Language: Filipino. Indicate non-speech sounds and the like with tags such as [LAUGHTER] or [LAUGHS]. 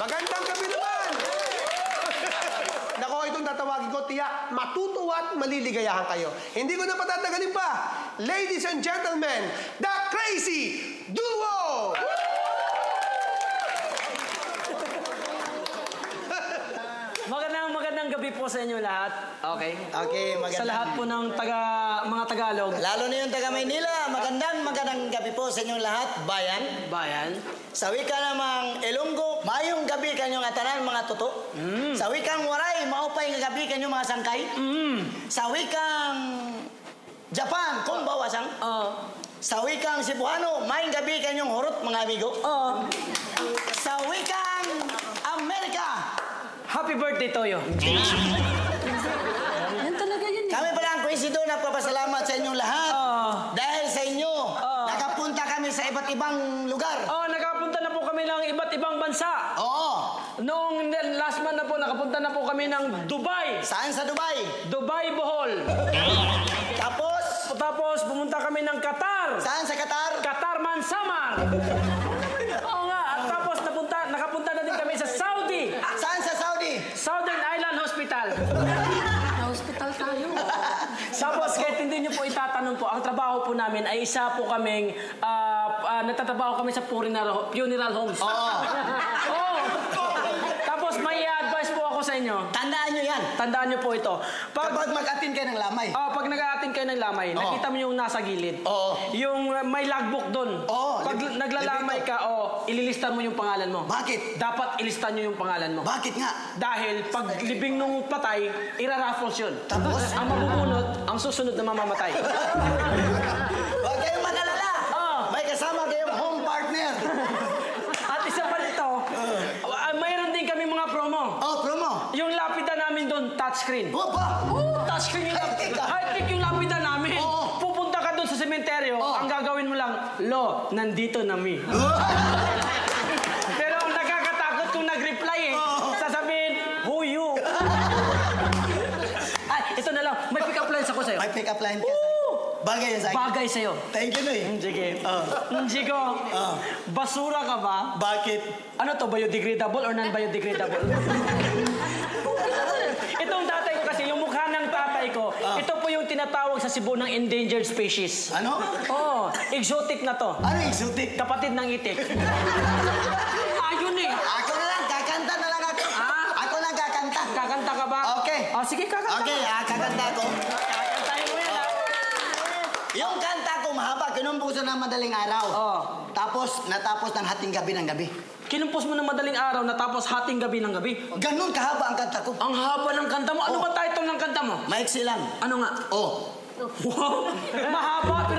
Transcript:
Magandang gabi naman! [LAUGHS] Nako, itong tatawagin ko, tiyak, matutuwa at maliligayahan kayo. Hindi ko na patatagalin pa. Ladies and gentlemen, the Crazy Duo! Magandang magandang gabi po sa inyo lahat. Okay? Okay, magandang. Sa lahat po ng taga, mga Tagalog, Lalo na yung taga Maynila, magandang magandang gabi po sa inyong lahat, bayan. bayan. Sa wika namang Ilonggo, mayong gabi kanyong atanan mga tuto. Sa wikang Waray, maupay nga gabi kanyong mga sangkay. Mm. Sa wikang Japan, kung bawasang. Oh. Sa wikang Cebuano, mayong gabi kanyong hurot mga amigo. Oh. Sa wikang Amerika, Happy birthday, Toyo. [LAUGHS] Yan talaga yun. eh. kami pala ang Quisido nagpapasalamat sa inyong lahat. Oh. Dahil sa inyo, Oh. nakapunta kami sa iba't ibang lugar. Oh, nakapunta na po kami ng iba't ibang bansa. Oo. Noong last month na po, nakapunta na po kami ng Dubai. Saan sa Dubai? Dubai, Bohol. Tapos, Tapos, pumunta kami ng Qatar. saan sa Qatar? Qatar Mansamar. [LAUGHS] Oo nga. At tapos, napunta, nakapunta na din kami sa Saudi. Saan sa Saudi? Southern Island Hospital. Hospital tayo. Tapos kahit hindi nyo po itatanong po, ang trabaho po namin ay isa po kaming, ah, ah, nagtatrabaho kami sa funeral, funeral homes. Oo. [LAUGHS] Oo. Tapos may advice po ako sa inyo. Tandaan nyo yan. Tandaan nyo po ito. Pag, Kapag mag-attend kayo ng lamay. ah, pag nag-aatin kayo ng lamay, Oo. nakita mo yung nasa gilid. Oo. Yung uh, may logbook doon. Oo, Pag lib- naglalamay ka, oh, ililista mo yung pangalan mo. Bakit? Dapat ilista nyo yung pangalan mo. Bakit nga? Dahil pag libing nung patay, iraraffles yun. Tapos? Ang mabubunot, ang susunod na mamamatay [LAUGHS] kayong mag-alala. Oo. May kasama kayong home partner. At isa pa rito, ah, mayroon din kami mga promo. Oh, promo. Yung lapida namin doon, touchscreen. Oh, ba? Oh, touchscreen yung ah. High-tech yung lapida namin. Oo. Pupunta ka doon sa sementeryo, ang gagawin mo lang, Lo, nandito na mi. [LAUGHS] Pero ang nakakatakot kung nag-reply eh, sasabihin, who you? [LAUGHS] Ay, ito na lang, may pick-up lines ako sa'yo. May pick-up line ka Bagay yan sa akin. Bagay sa'yo. Thank you, Noy. Sige. Oh. Chico, Oh. basura ka ba? Bakit? Ano to, biodegradable or non-biodegradable? [LAUGHS] [LAUGHS] Itong tatay ko kasi, yung mukha ng tatay ko, Ah. ito po yung tinatawag sa Cebu ng endangered species. Ano? Oh, exotic na to. Ano exotic? Kapatid ng itik. [LAUGHS] Ayun eh. Ako na lang, kakanta na lang ako. Ah? Ako lang kakanta. Kakanta ka ba? Okay. Oh, sige, kakanta. Okay, ah, kakanta ko. Kakantahin mo yan, ah. Yung kanta ko mahaba, kinumpuso ng madaling araw. Oh. Tapos, natapos ng hating gabi ng gabi. Kinumpos mo ng madaling araw, natapos hating gabi ng gabi. Ganun kahaba ang kanta ko. Ang haba ng kanta mo. Ano Oh. ba title ng kanta mo? Maiksi lang. Ano nga? Oh. Wow! [LAUGHS] Mahaba, pero